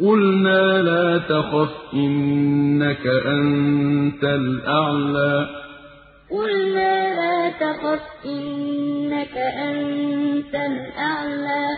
قُلْنَا لَا تَخَفْ إِنَّكَ أَنتَ الْأَعْلَىٰ. قُلْنَا لَا تَخَفْ إِنَّكَ أَنتَ الْأَعْلَىٰ.